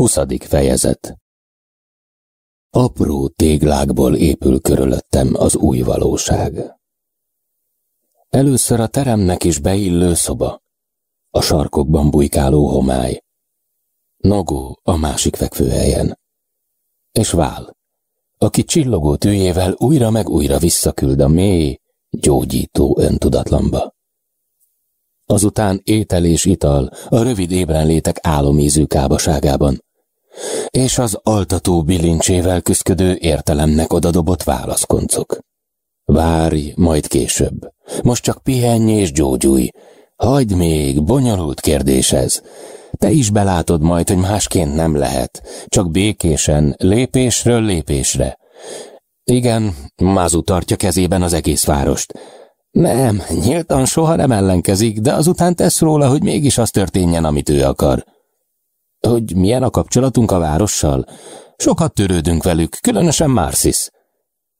Huszadik fejezet Apró téglákból épül körülöttem az új valóság. Először a teremnek is beillő szoba, a sarkokban bujkáló homály, Nogó a másik fekvőhelyen, és Vál, aki csillogó tűjével újra meg újra visszaküld a mély, gyógyító öntudatlamba. Azután étel és ital a rövid ébrenlétek álomízű kábaságában, és az altató bilincsével küszködő értelemnek odadobott válaszkoncok. Várj, majd később. Most csak pihenj és gyógyulj. Hagyd még, bonyolult kérdés ez. Te is belátod majd, hogy másként nem lehet. Csak békésen, lépésről lépésre. Igen, Mázu tartja kezében az egész várost. Nem, nyíltan soha nem ellenkezik, de azután tesz róla, hogy mégis az történjen, amit ő akar. Hogy milyen a kapcsolatunk a várossal? Sokat törődünk velük, különösen Marsis.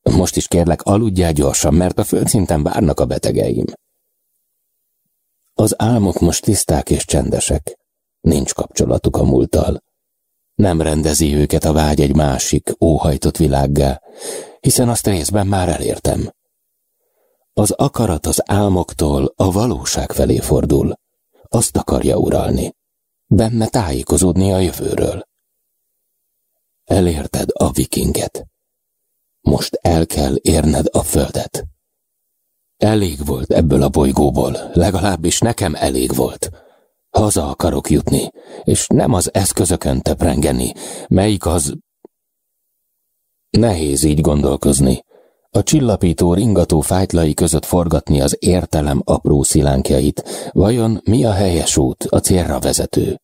Most is kérlek, aludjál gyorsan, mert a földszinten várnak a betegeim. Az álmok most tiszták és csendesek. Nincs kapcsolatuk a múlttal. Nem rendezi őket a vágy egy másik, óhajtott világgá, hiszen azt részben már elértem. Az akarat az álmoktól a valóság felé fordul. Azt akarja uralni. Benne tájékozódni a jövőről. Elérted a vikinget. Most el kell érned a földet. Elég volt ebből a bolygóból, legalábbis nekem elég volt. Haza akarok jutni, és nem az eszközökön teprengeni, melyik az... Nehéz így gondolkozni. A csillapító ringató fájtlai között forgatni az értelem apró szilánkjait, vajon mi a helyes út, a célra vezető?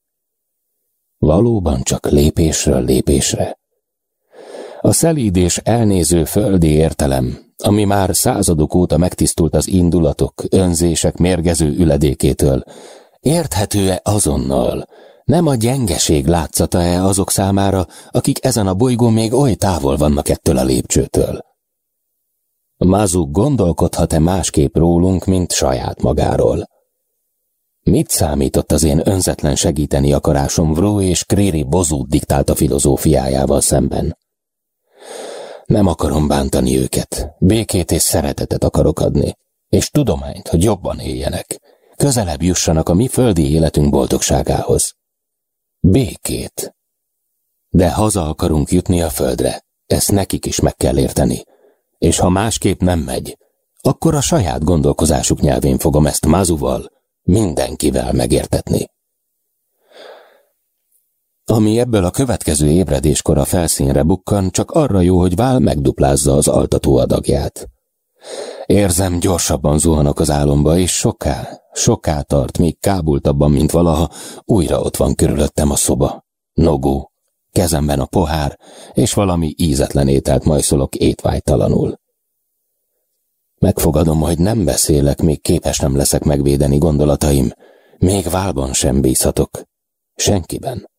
Valóban csak lépésről lépésre. A szelíd és elnéző földi értelem, ami már századok óta megtisztult az indulatok, önzések mérgező üledékétől, érthető-e azonnal, nem a gyengeség látszata-e azok számára, akik ezen a bolygón még oly távol vannak ettől a lépcsőtől? Mazuk gondolkodhat-e másképp rólunk, mint saját magáról? Mit számított az én önzetlen segíteni akarásom Vró és Kréri bozút diktálta filozófiájával szemben? Nem akarom bántani őket, békét és szeretetet akarok adni, és tudományt, hogy jobban éljenek, közelebb jussanak a mi földi életünk boldogságához. Békét. De haza akarunk jutni a földre, ezt nekik is meg kell érteni és ha másképp nem megy, akkor a saját gondolkozásuk nyelvén fogom ezt Mazuval, mindenkivel megértetni. Ami ebből a következő ébredéskor a felszínre bukkan, csak arra jó, hogy Vál megduplázza az altató adagját. Érzem, gyorsabban zuhanok az álomba, és soká, soká tart, míg kábultabban, mint valaha, újra ott van körülöttem a szoba. Nogó, kezemben a pohár, és valami ízetlen ételt majszolok étvágytalanul. Megfogadom, hogy nem beszélek, még képes nem leszek megvédeni gondolataim, még válban sem bízhatok. Senkiben.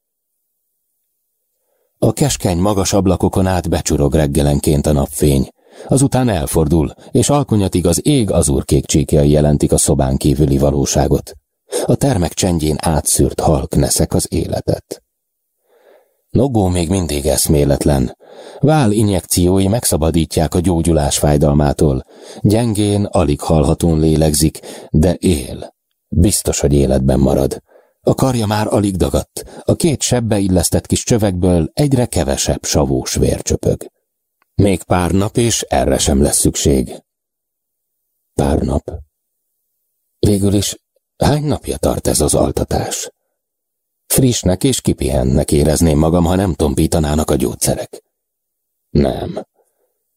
A keskeny magas ablakokon át becsurog reggelenként a napfény, azután elfordul, és alkonyatig az ég azurkék csíkjai jelentik a szobán kívüli valóságot. A termek csendjén átszűrt halk neszek az életet. Nogó még mindig eszméletlen. Vál injekciói megszabadítják a gyógyulás fájdalmától. Gyengén, alig hallhatón lélegzik, de él. Biztos, hogy életben marad. A karja már alig dagadt. A két sebbe illesztett kis csövekből egyre kevesebb savós vér csöpög. Még pár nap, és erre sem lesz szükség. Pár nap. Végül is hány napja tart ez az altatás? Frissnek és kipihennek érezném magam, ha nem tompítanának a gyógyszerek. Nem.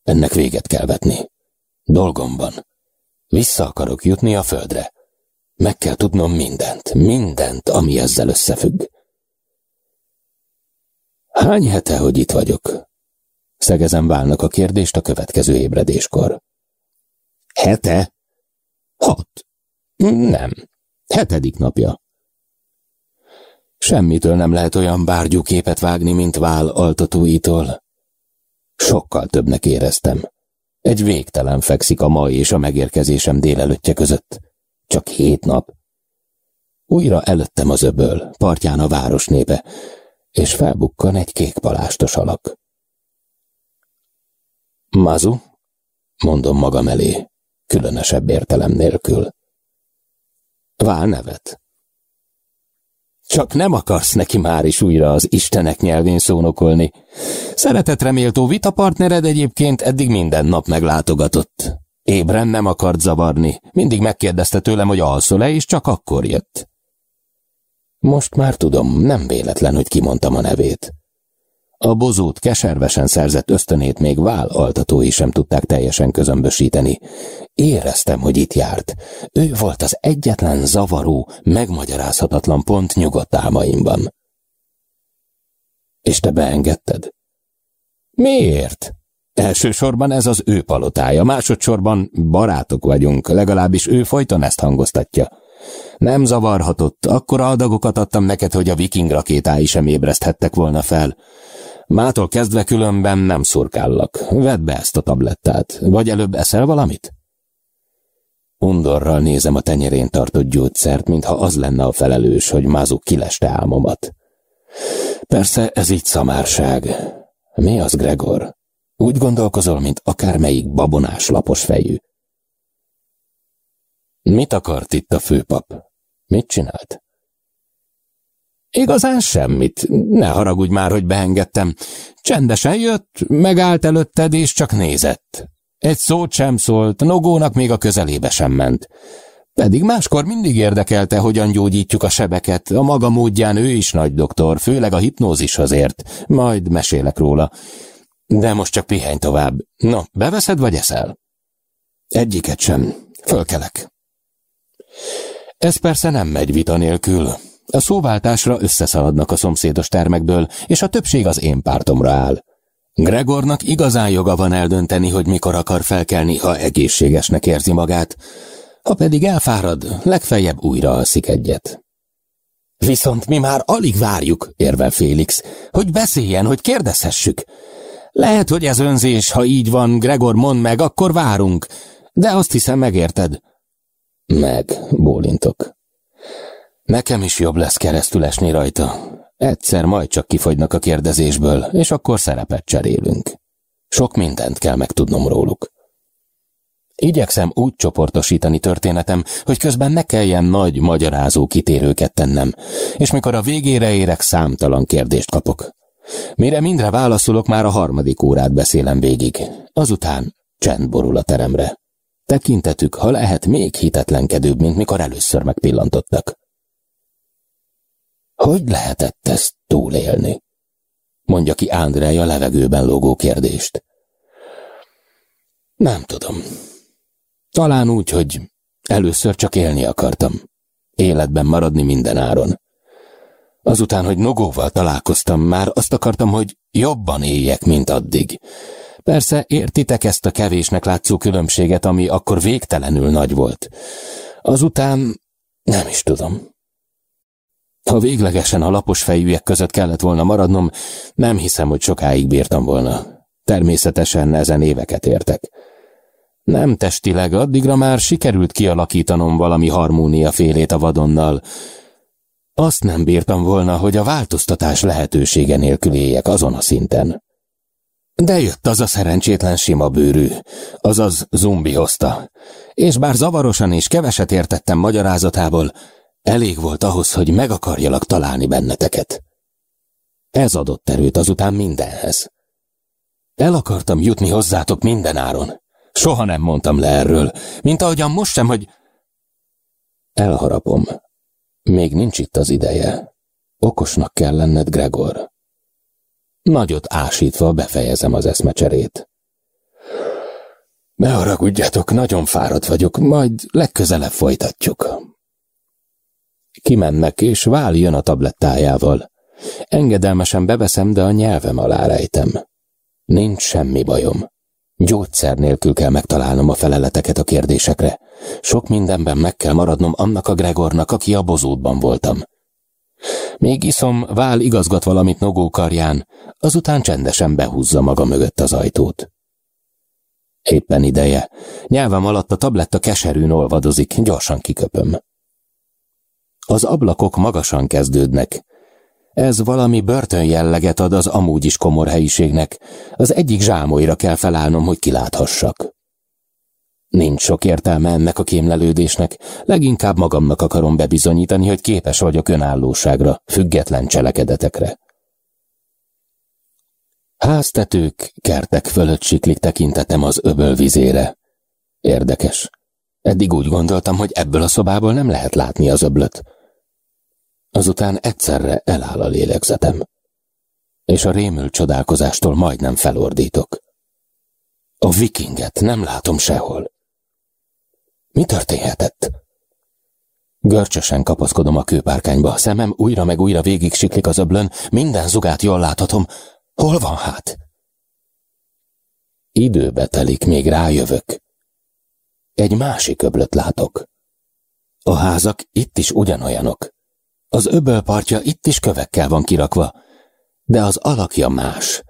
Ennek véget kell vetni. Dolgom van. Vissza akarok jutni a földre. Meg kell tudnom mindent, mindent, ami ezzel összefügg. Hány hete, hogy itt vagyok? Szegezem válnak a kérdést a következő ébredéskor. Hete? Hat. Nem. Hetedik napja. Semmitől nem lehet olyan bárgyú képet vágni, mint vál altatóitól. Sokkal többnek éreztem. Egy végtelen fekszik a mai és a megérkezésem délelőttje között. Csak hét nap. Újra előttem az öböl, partján a város népe, és felbukkan egy kékpalástos alak. Mazu, mondom magam elé, különösebb értelem nélkül. Vál nevet. Csak nem akarsz neki már is újra az Istenek nyelvén szónokolni. Szeretetreméltó vitapartnered egyébként eddig minden nap meglátogatott. Ébren nem akart zavarni, mindig megkérdezte tőlem, hogy alszol-e, és csak akkor jött. Most már tudom, nem véletlen, hogy kimondtam a nevét. A bozót keservesen szerzett ösztönét még vál altatói sem tudták teljesen közömbösíteni. Éreztem, hogy itt járt. Ő volt az egyetlen zavaró, megmagyarázhatatlan pont nyugodt álmaimban. És te beengedted? Miért? Elsősorban ez az ő palotája, másodszorban barátok vagyunk, legalábbis ő folyton ezt hangoztatja. Nem zavarhatott, akkora adagokat adtam neked, hogy a viking rakétái sem ébreszthettek volna fel. Mától kezdve különben nem szurkállak. Vedd be ezt a tablettát, vagy előbb eszel valamit? Undorral nézem a tenyerén tartott gyógyszert, mintha az lenne a felelős, hogy mázuk kileste álmomat. Persze ez így szamárság. Mi az, Gregor? Úgy gondolkozol, mint akármelyik babonás lapos fejű. Mit akart itt a főpap? Mit csinált? Igazán semmit. Ne haragudj már, hogy beengedtem. Csendesen jött, megállt előtted, és csak nézett. Egy szót sem szólt, Nogónak még a közelébe sem ment. Pedig máskor mindig érdekelte, hogyan gyógyítjuk a sebeket. A maga módján ő is nagy doktor, főleg a hipnózishoz ért. Majd mesélek róla. De most csak pihenj tovább. No, beveszed vagy eszel? Egyiket sem. Fölkelek. Ez persze nem megy vita nélkül. A szóváltásra összeszaladnak a szomszédos termekből, és a többség az én pártomra áll. Gregornak igazán joga van eldönteni, hogy mikor akar felkelni, ha egészségesnek érzi magát, ha pedig elfárad, legfeljebb újra alszik egyet. Viszont mi már alig várjuk, érvel Félix, hogy beszéljen, hogy kérdezhessük. Lehet, hogy ez önzés, ha így van, Gregor mond meg, akkor várunk, de azt hiszem megérted. Meg, bólintok. Nekem is jobb lesz keresztül esni rajta. Egyszer majd csak kifogynak a kérdezésből, és akkor szerepet cserélünk. Sok mindent kell megtudnom róluk. Igyekszem úgy csoportosítani történetem, hogy közben ne kelljen nagy, magyarázó kitérőket tennem, és mikor a végére érek, számtalan kérdést kapok. Mire mindre válaszolok, már a harmadik órát beszélem végig. Azután csend borul a teremre. Tekintetük, ha lehet, még hitetlenkedőbb, mint mikor először megpillantottak. Hogy lehetett ezt túlélni? Mondja ki Andrej a levegőben lógó kérdést. Nem tudom. Talán úgy, hogy először csak élni akartam. Életben maradni minden áron. Azután, hogy Nogóval találkoztam, már azt akartam, hogy jobban éljek, mint addig. Persze értitek ezt a kevésnek látszó különbséget, ami akkor végtelenül nagy volt. Azután nem is tudom. Ha véglegesen a lapos fejűek között kellett volna maradnom, nem hiszem, hogy sokáig bírtam volna. Természetesen ezen éveket értek. Nem testileg, addigra már sikerült kialakítanom valami harmónia félét a vadonnal. Azt nem bírtam volna, hogy a változtatás lehetősége nélkül éljek azon a szinten. De jött az a szerencsétlen sima bőrű, azaz zombi hozta, és bár zavarosan és keveset értettem magyarázatából, Elég volt ahhoz, hogy meg akarjalak találni benneteket. Ez adott erőt azután mindenhez. El akartam jutni hozzátok minden áron. Soha nem mondtam le erről, mint ahogyan most sem, hogy... Elharapom. Még nincs itt az ideje. Okosnak kell lenned, Gregor. Nagyot ásítva befejezem az eszmecserét. Ne haragudjatok, nagyon fáradt vagyok, majd legközelebb folytatjuk. Kimennek, és Vál jön a tablettájával. Engedelmesen beveszem, de a nyelvem alá rejtem. Nincs semmi bajom. Gyógyszer nélkül kell megtalálnom a feleleteket a kérdésekre. Sok mindenben meg kell maradnom annak a Gregornak, aki a bozótban voltam. Még iszom, Vál igazgat valamit Nogó karján, azután csendesen behúzza maga mögött az ajtót. Éppen ideje. Nyelvem alatt a tabletta keserűn olvadozik, gyorsan kiköpöm. Az ablakok magasan kezdődnek. Ez valami börtön jelleget ad az amúgy is komor helyiségnek. Az egyik zsámolyra kell felállnom, hogy kiláthassak. Nincs sok értelme ennek a kémlelődésnek, leginkább magamnak akarom bebizonyítani, hogy képes vagyok önállóságra, független cselekedetekre. Háztetők, kertek fölött siklik tekintetem az öböl vizére. Érdekes. Eddig úgy gondoltam, hogy ebből a szobából nem lehet látni az öblöt. Azután egyszerre eláll a lélegzetem, és a rémült csodálkozástól majdnem felordítok. A vikinget nem látom sehol. Mi történhetett? Görcsösen kapaszkodom a kőpárkányba, szemem újra meg újra végig siklik az öblön, minden zugát jól láthatom. Hol van hát? Időbe telik, még rájövök. Egy másik öblöt látok. A házak itt is ugyanolyanok. Az öböl partja itt is kövekkel van kirakva, de az alakja más,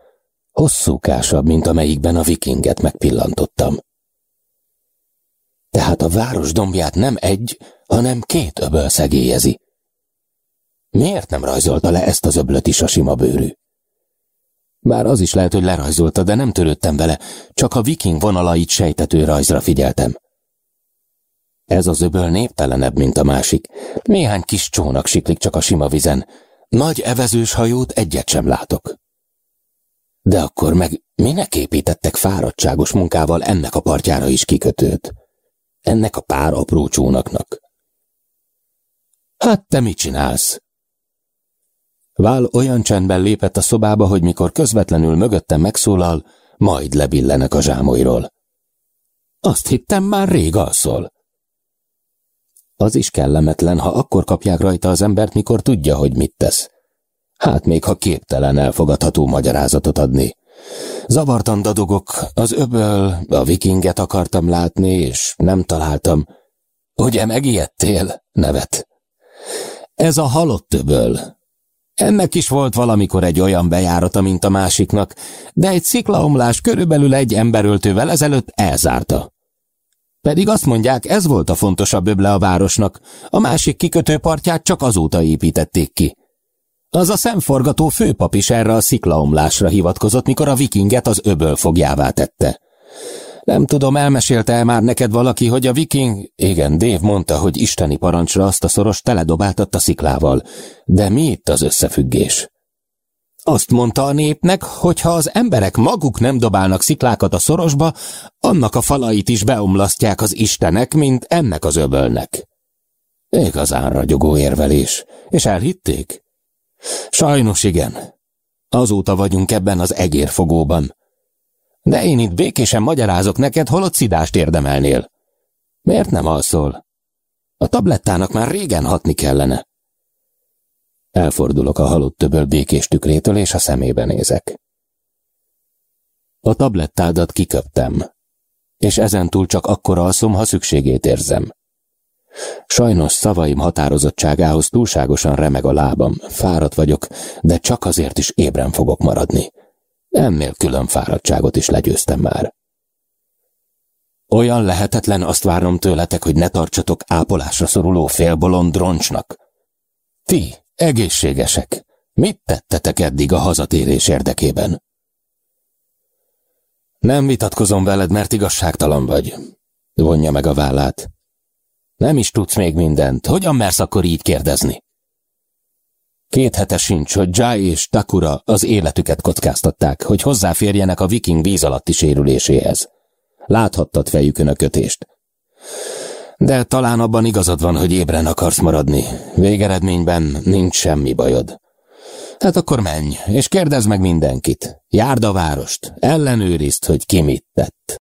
hosszúkásabb, mint amelyikben a vikinget megpillantottam. Tehát a város dombját nem egy, hanem két öböl szegélyezi. Miért nem rajzolta le ezt az öblöt is a sima bőrű? Bár az is lehet, hogy lerajzolta, de nem törődtem vele, csak a viking vonalait sejtető rajzra figyeltem. Ez az öböl néptelenebb, mint a másik. Néhány kis csónak siklik csak a sima vizen. Nagy evezős hajót egyet sem látok. De akkor meg minek építettek fáradtságos munkával ennek a partjára is kikötőt? Ennek a pár apró csónaknak. Hát te mit csinálsz? Vál olyan csendben lépett a szobába, hogy mikor közvetlenül mögöttem megszólal, majd lebillenek a zsámolyról. Azt hittem, már rég alszol. Az is kellemetlen, ha akkor kapják rajta az embert, mikor tudja, hogy mit tesz. Hát még ha képtelen elfogadható magyarázatot adni. Zavartan dadogok, az öböl, a vikinget akartam látni, és nem találtam. Ugye megijedtél? Nevet. Ez a halott öböl. Ennek is volt valamikor egy olyan bejárata, mint a másiknak, de egy sziklaomlás körülbelül egy emberöltővel ezelőtt elzárta. Pedig azt mondják, ez volt a fontosabb öble a városnak, a másik kikötőpartját csak azóta építették ki. Az a szemforgató főpap is erre a sziklaomlásra hivatkozott, mikor a vikinget az öböl fogjává tette. Nem tudom, elmesélte-e már neked valaki, hogy a viking... Igen, Dave mondta, hogy isteni parancsra azt a szoros teledobáltatta sziklával. De mi itt az összefüggés? Azt mondta a népnek, hogy ha az emberek maguk nem dobálnak sziklákat a szorosba, annak a falait is beomlasztják az istenek, mint ennek az öbölnek. Igazán ragyogó érvelés. És elhitték? Sajnos igen. Azóta vagyunk ebben az egérfogóban. De én itt békésen magyarázok neked, holott szidást érdemelnél. Miért nem alszol? A tablettának már régen hatni kellene. Elfordulok a halott töböl békés tükrétől, és a szemébe nézek. A tablettádat kiköptem, és ezentúl csak akkor alszom, ha szükségét érzem. Sajnos szavaim határozottságához túlságosan remeg a lábam, fáradt vagyok, de csak azért is ébren fogok maradni. Ennél külön fáradtságot is legyőztem már. Olyan lehetetlen azt várnom tőletek, hogy ne tartsatok ápolásra szoruló félbolond droncsnak. Ti, egészségesek, mit tettetek eddig a hazatérés érdekében? Nem vitatkozom veled, mert igazságtalan vagy. Vonja meg a vállát. Nem is tudsz még mindent. Hogyan mersz akkor így kérdezni? Két hete sincs, hogy Jai és Takura az életüket kockáztatták, hogy hozzáférjenek a viking víz alatti sérüléséhez. Láthattad fejükön a kötést. De talán abban igazad van, hogy ébren akarsz maradni. Végeredményben nincs semmi bajod. Hát akkor menj, és kérdezd meg mindenkit. Járd a várost, ellenőrizd, hogy ki mit tett.